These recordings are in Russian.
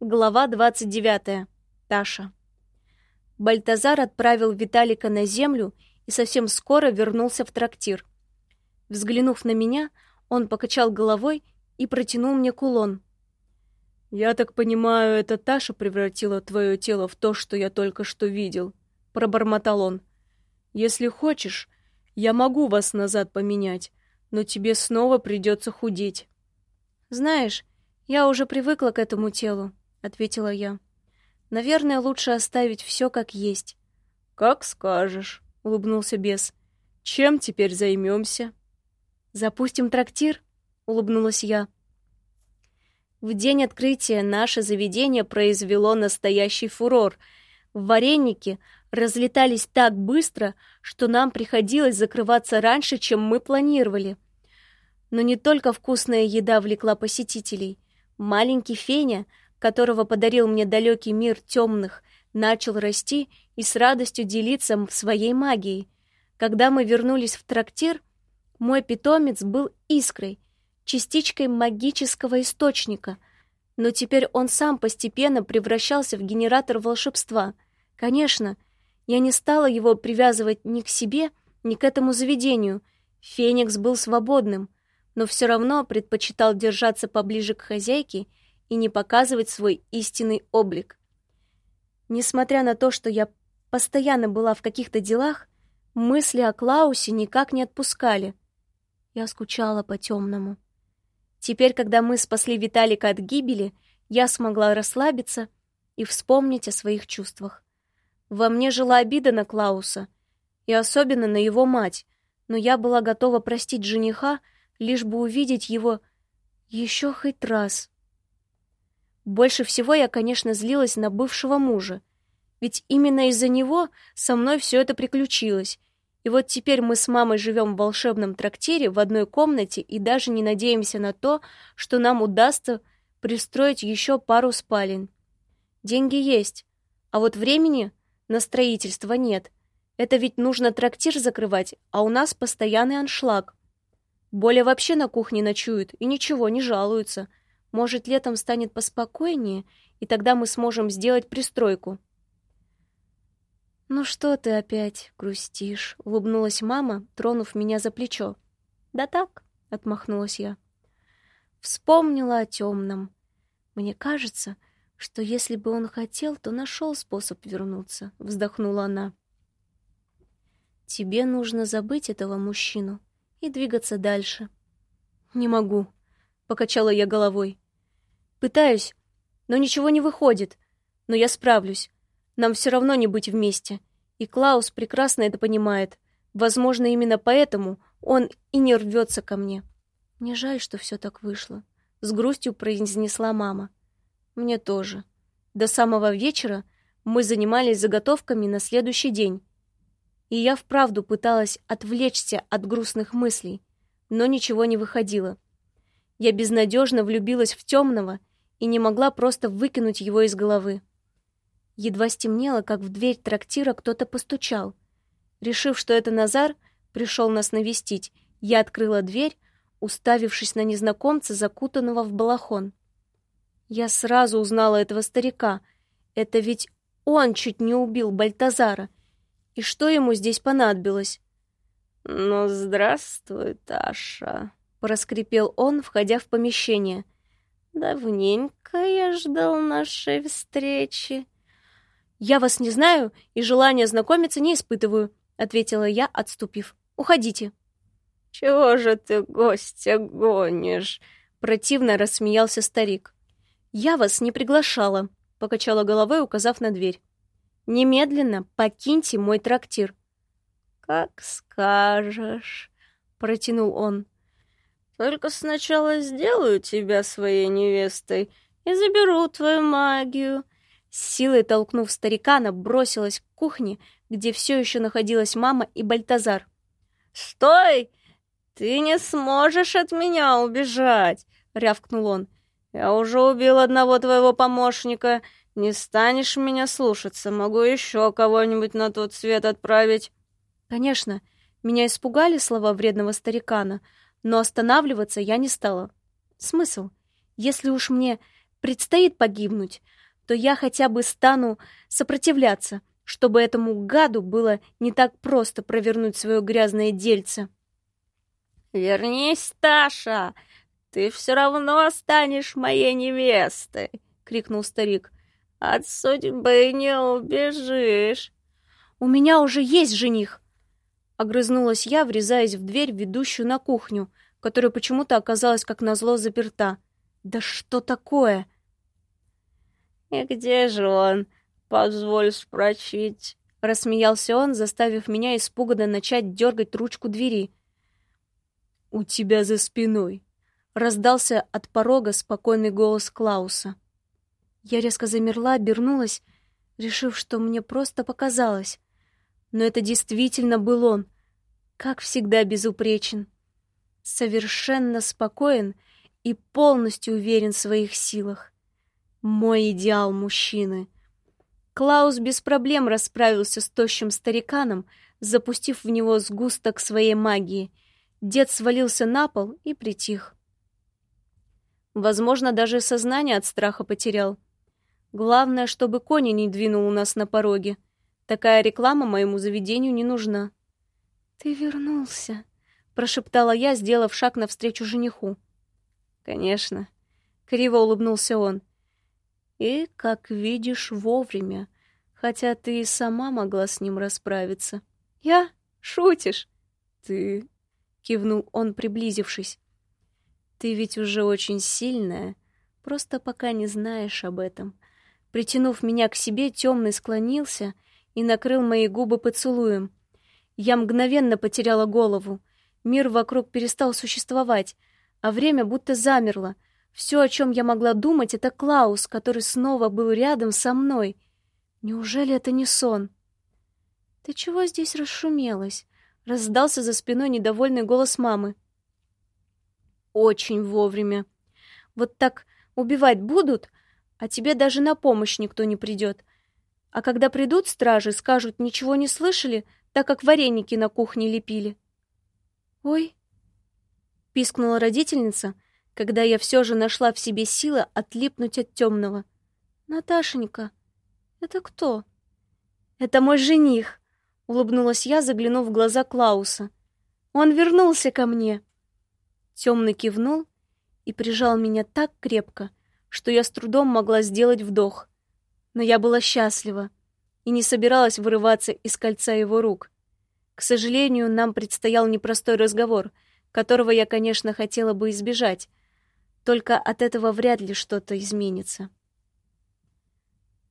Глава 29. Таша. Бальтазар отправил Виталика на землю и совсем скоро вернулся в трактир. Взглянув на меня, он покачал головой и протянул мне кулон. «Я так понимаю, это Таша превратила твое тело в то, что я только что видел», — пробормотал он. «Если хочешь, я могу вас назад поменять, но тебе снова придется худеть». «Знаешь, я уже привыкла к этому телу», — ответила я. «Наверное, лучше оставить все как есть». «Как скажешь», — улыбнулся бес. «Чем теперь займемся?» «Запустим трактир?» — улыбнулась я. В день открытия наше заведение произвело настоящий фурор. Вареники разлетались так быстро, что нам приходилось закрываться раньше, чем мы планировали. Но не только вкусная еда влекла посетителей. Маленький Феня — которого подарил мне далекий мир темных, начал расти и с радостью делиться своей магией. Когда мы вернулись в трактир, мой питомец был искрой, частичкой магического источника, но теперь он сам постепенно превращался в генератор волшебства. Конечно, я не стала его привязывать ни к себе, ни к этому заведению. Феникс был свободным, но все равно предпочитал держаться поближе к хозяйке и не показывать свой истинный облик. Несмотря на то, что я постоянно была в каких-то делах, мысли о Клаусе никак не отпускали. Я скучала по темному. Теперь, когда мы спасли Виталика от гибели, я смогла расслабиться и вспомнить о своих чувствах. Во мне жила обида на Клауса, и особенно на его мать, но я была готова простить жениха, лишь бы увидеть его еще хоть раз. Больше всего я, конечно, злилась на бывшего мужа. Ведь именно из-за него со мной все это приключилось. И вот теперь мы с мамой живем в волшебном трактире в одной комнате и даже не надеемся на то, что нам удастся пристроить еще пару спален. Деньги есть, а вот времени на строительство нет. Это ведь нужно трактир закрывать, а у нас постоянный аншлаг. Боля вообще на кухне ночуют и ничего, не жалуются. Может, летом станет поспокойнее, и тогда мы сможем сделать пристройку. Ну что ты опять грустишь? улыбнулась мама, тронув меня за плечо. Да так, отмахнулась я. Вспомнила о темном. Мне кажется, что если бы он хотел, то нашел способ вернуться, вздохнула она. Тебе нужно забыть этого мужчину и двигаться дальше. Не могу, покачала я головой. Пытаюсь, но ничего не выходит. Но я справлюсь. Нам все равно не быть вместе. И Клаус прекрасно это понимает. Возможно, именно поэтому он и не рвется ко мне. Мне жаль, что все так вышло, с грустью произнесла мама. Мне тоже. До самого вечера мы занимались заготовками на следующий день. И я вправду пыталась отвлечься от грустных мыслей, но ничего не выходило. Я безнадежно влюбилась в темного и не могла просто выкинуть его из головы. Едва стемнело, как в дверь трактира кто-то постучал. Решив, что это Назар, пришел нас навестить, я открыла дверь, уставившись на незнакомца, закутанного в балахон. Я сразу узнала этого старика. Это ведь он чуть не убил Бальтазара. И что ему здесь понадобилось? «Ну, здравствуй, Таша», — проскрипел он, входя в помещение. «Давненько я ждал нашей встречи». «Я вас не знаю и желания знакомиться не испытываю», — ответила я, отступив. «Уходите». «Чего же ты гостя гонишь?» — противно рассмеялся старик. «Я вас не приглашала», — покачала головой, указав на дверь. «Немедленно покиньте мой трактир». «Как скажешь», — протянул он. «Только сначала сделаю тебя своей невестой и заберу твою магию». С силой толкнув старика, она бросилась к кухне, где все еще находилась мама и Бальтазар. «Стой! Ты не сможешь от меня убежать!» — рявкнул он. «Я уже убил одного твоего помощника. Не станешь меня слушаться, могу еще кого-нибудь на тот свет отправить». Конечно, меня испугали слова вредного старикана, но останавливаться я не стала. Смысл? Если уж мне предстоит погибнуть, то я хотя бы стану сопротивляться, чтобы этому гаду было не так просто провернуть свое грязное дельце. «Вернись, Таша! Ты все равно станешь моей невестой!» — крикнул старик. «От судьбы не убежишь!» «У меня уже есть жених!» Огрызнулась я, врезаясь в дверь, ведущую на кухню, которая почему-то оказалась как назло заперта. «Да что такое?» «И где же он? Позволь спросить». Рассмеялся он, заставив меня испуганно начать дергать ручку двери. «У тебя за спиной!» Раздался от порога спокойный голос Клауса. Я резко замерла, обернулась, решив, что мне просто показалось. Но это действительно был он, как всегда безупречен, совершенно спокоен и полностью уверен в своих силах. Мой идеал мужчины. Клаус без проблем расправился с тощим стариканом, запустив в него сгусток своей магии. Дед свалился на пол и притих. Возможно, даже сознание от страха потерял. Главное, чтобы Кони не двинул у нас на пороге — Такая реклама моему заведению не нужна. Ты вернулся, прошептала я, сделав шаг навстречу жениху. Конечно, криво улыбнулся он. И, как видишь, вовремя, хотя ты и сама могла с ним расправиться. Я? Шутишь? Ты, кивнул он, приблизившись. Ты ведь уже очень сильная, просто пока не знаешь об этом. Притянув меня к себе, темный склонился и накрыл мои губы поцелуем. Я мгновенно потеряла голову. Мир вокруг перестал существовать, а время будто замерло. Все, о чем я могла думать, это Клаус, который снова был рядом со мной. Неужели это не сон? Ты чего здесь расшумелась? Раздался за спиной недовольный голос мамы. Очень вовремя. Вот так убивать будут, а тебе даже на помощь никто не придет. А когда придут стражи, скажут, ничего не слышали, так как вареники на кухне лепили. «Ой!» — пискнула родительница, когда я все же нашла в себе силы отлипнуть от темного. «Наташенька, это кто?» «Это мой жених», — улыбнулась я, заглянув в глаза Клауса. «Он вернулся ко мне». Темный кивнул и прижал меня так крепко, что я с трудом могла сделать вдох но я была счастлива и не собиралась вырываться из кольца его рук. К сожалению, нам предстоял непростой разговор, которого я, конечно, хотела бы избежать, только от этого вряд ли что-то изменится.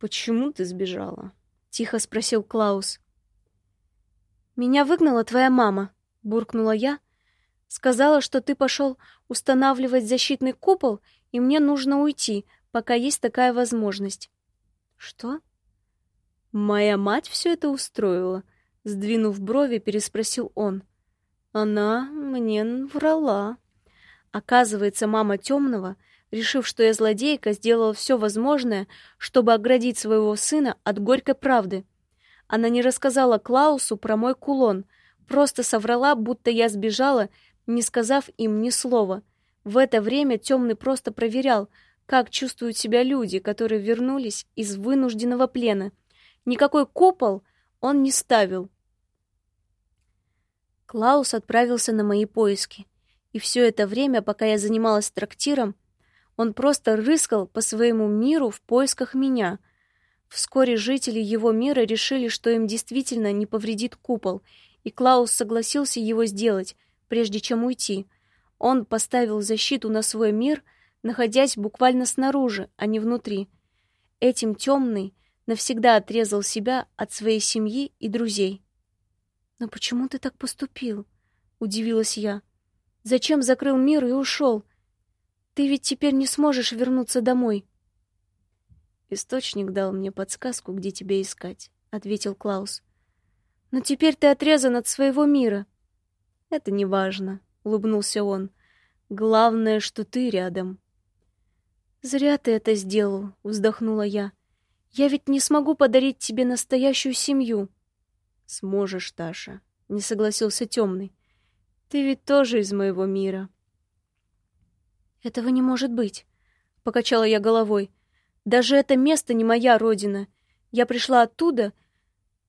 «Почему ты сбежала?» — тихо спросил Клаус. «Меня выгнала твоя мама», — буркнула я. «Сказала, что ты пошел устанавливать защитный купол, и мне нужно уйти, пока есть такая возможность. Что? Моя мать все это устроила, сдвинув брови, переспросил он. Она мне врала. Оказывается, мама темного, решив, что я злодейка, сделала все возможное, чтобы оградить своего сына от горькой правды. Она не рассказала Клаусу про мой кулон, просто соврала, будто я сбежала, не сказав им ни слова. В это время темный просто проверял, как чувствуют себя люди, которые вернулись из вынужденного плена. Никакой купол он не ставил. Клаус отправился на мои поиски, и все это время, пока я занималась трактиром, он просто рыскал по своему миру в поисках меня. Вскоре жители его мира решили, что им действительно не повредит купол, и Клаус согласился его сделать, прежде чем уйти. Он поставил защиту на свой мир — находясь буквально снаружи, а не внутри. Этим темный навсегда отрезал себя от своей семьи и друзей. «Но почему ты так поступил?» — удивилась я. «Зачем закрыл мир и ушел? Ты ведь теперь не сможешь вернуться домой». «Источник дал мне подсказку, где тебя искать», — ответил Клаус. «Но теперь ты отрезан от своего мира». «Это не важно», — улыбнулся он. «Главное, что ты рядом». «Зря ты это сделал», — вздохнула я. «Я ведь не смогу подарить тебе настоящую семью». «Сможешь, Таша», — не согласился темный. «Ты ведь тоже из моего мира». «Этого не может быть», — покачала я головой. Даже это место не моя родина. Я пришла оттуда,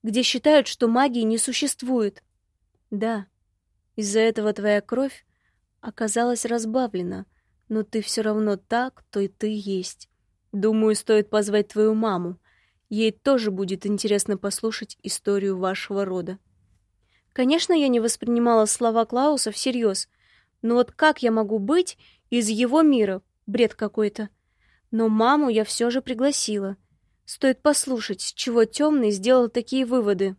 где считают, что магии не существует. Да, из-за этого твоя кровь оказалась разбавлена, но ты все равно так, кто и ты есть. Думаю, стоит позвать твою маму. Ей тоже будет интересно послушать историю вашего рода. Конечно, я не воспринимала слова Клауса всерьез, но вот как я могу быть из его мира? Бред какой-то. Но маму я все же пригласила. Стоит послушать, с чего темный сделал такие выводы.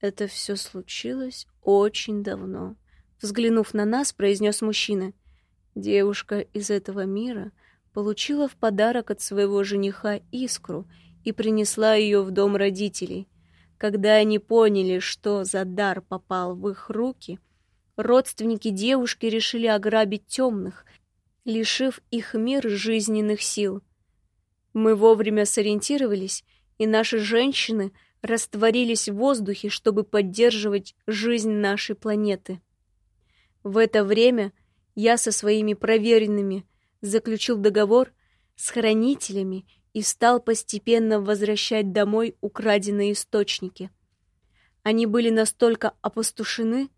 Это все случилось очень давно. Взглянув на нас, произнес мужчина. Девушка из этого мира получила в подарок от своего жениха искру и принесла ее в дом родителей. Когда они поняли, что за дар попал в их руки, родственники девушки решили ограбить темных, лишив их мир жизненных сил. Мы вовремя сориентировались, и наши женщины растворились в воздухе, чтобы поддерживать жизнь нашей планеты. В это время я со своими проверенными заключил договор с хранителями и стал постепенно возвращать домой украденные источники. Они были настолько опустошены,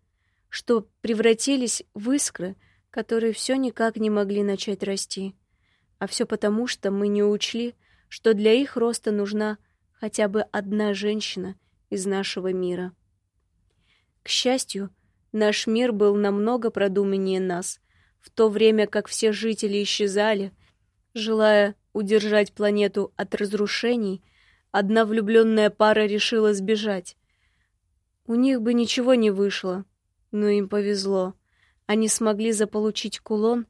что превратились в искры, которые все никак не могли начать расти. А все потому, что мы не учли, что для их роста нужна хотя бы одна женщина из нашего мира. К счастью, наш мир был намного продуманнее нас, в то время как все жители исчезали, желая удержать планету от разрушений, одна влюбленная пара решила сбежать. У них бы ничего не вышло, но им повезло. Они смогли заполучить кулон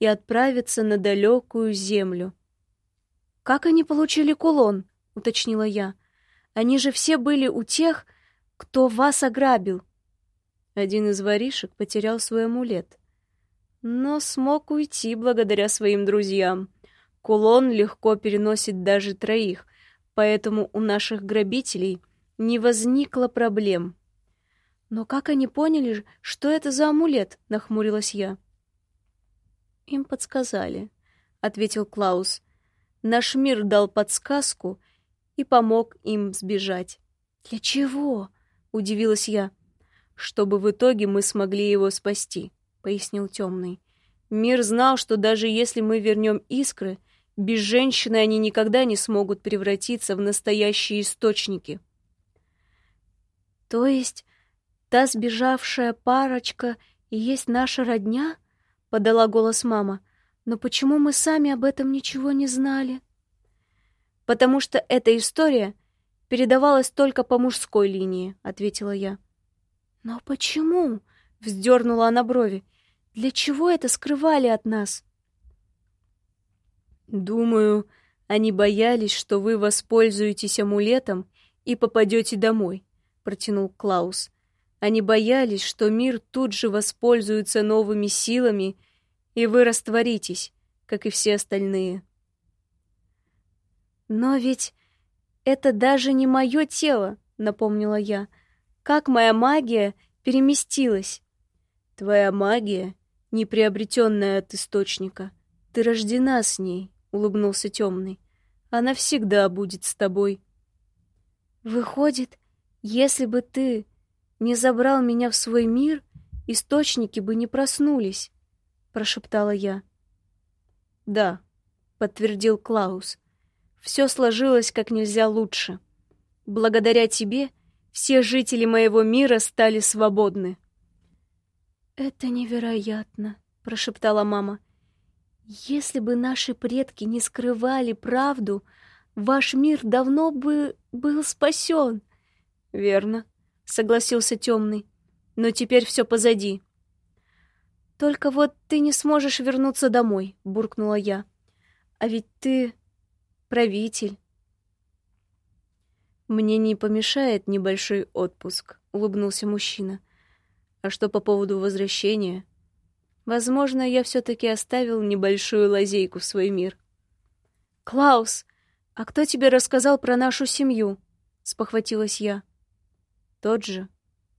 и отправиться на далекую землю. «Как они получили кулон?» — уточнила я. «Они же все были у тех, кто вас ограбил». Один из воришек потерял свой амулет, но смог уйти благодаря своим друзьям. Кулон легко переносит даже троих, поэтому у наших грабителей не возникло проблем. «Но как они поняли, что это за амулет?» — нахмурилась я. «Им подсказали», — ответил Клаус. «Наш мир дал подсказку и помог им сбежать». «Для чего?» — удивилась я. «Чтобы в итоге мы смогли его спасти», — пояснил Темный. «Мир знал, что даже если мы вернем искры, без женщины они никогда не смогут превратиться в настоящие источники». «То есть Та сбежавшая парочка и есть наша родня? Подала голос мама. Но почему мы сами об этом ничего не знали? Потому что эта история передавалась только по мужской линии, ответила я. Но почему? Вздернула она брови. Для чего это скрывали от нас? Думаю, они боялись, что вы воспользуетесь амулетом и попадете домой, протянул Клаус. Они боялись, что мир тут же воспользуется новыми силами, и вы растворитесь, как и все остальные. Но ведь это даже не мое тело, напомнила я. Как моя магия переместилась? Твоя магия не приобретенная от источника. Ты рождена с ней, улыбнулся темный. Она всегда будет с тобой. Выходит, если бы ты не забрал меня в свой мир, источники бы не проснулись, прошептала я. Да, подтвердил Клаус. Все сложилось как нельзя лучше. Благодаря тебе все жители моего мира стали свободны. Это невероятно, прошептала мама. Если бы наши предки не скрывали правду, ваш мир давно бы был спасен. Верно, согласился темный. Но теперь все позади. Только вот ты не сможешь вернуться домой, буркнула я. А ведь ты правитель. Мне не помешает небольшой отпуск, улыбнулся мужчина. А что по поводу возвращения? Возможно, я все-таки оставил небольшую лазейку в свой мир. Клаус, а кто тебе рассказал про нашу семью? спохватилась я. Тот же,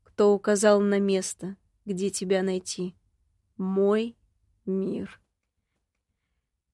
кто указал на место, где тебя найти. Мой мир.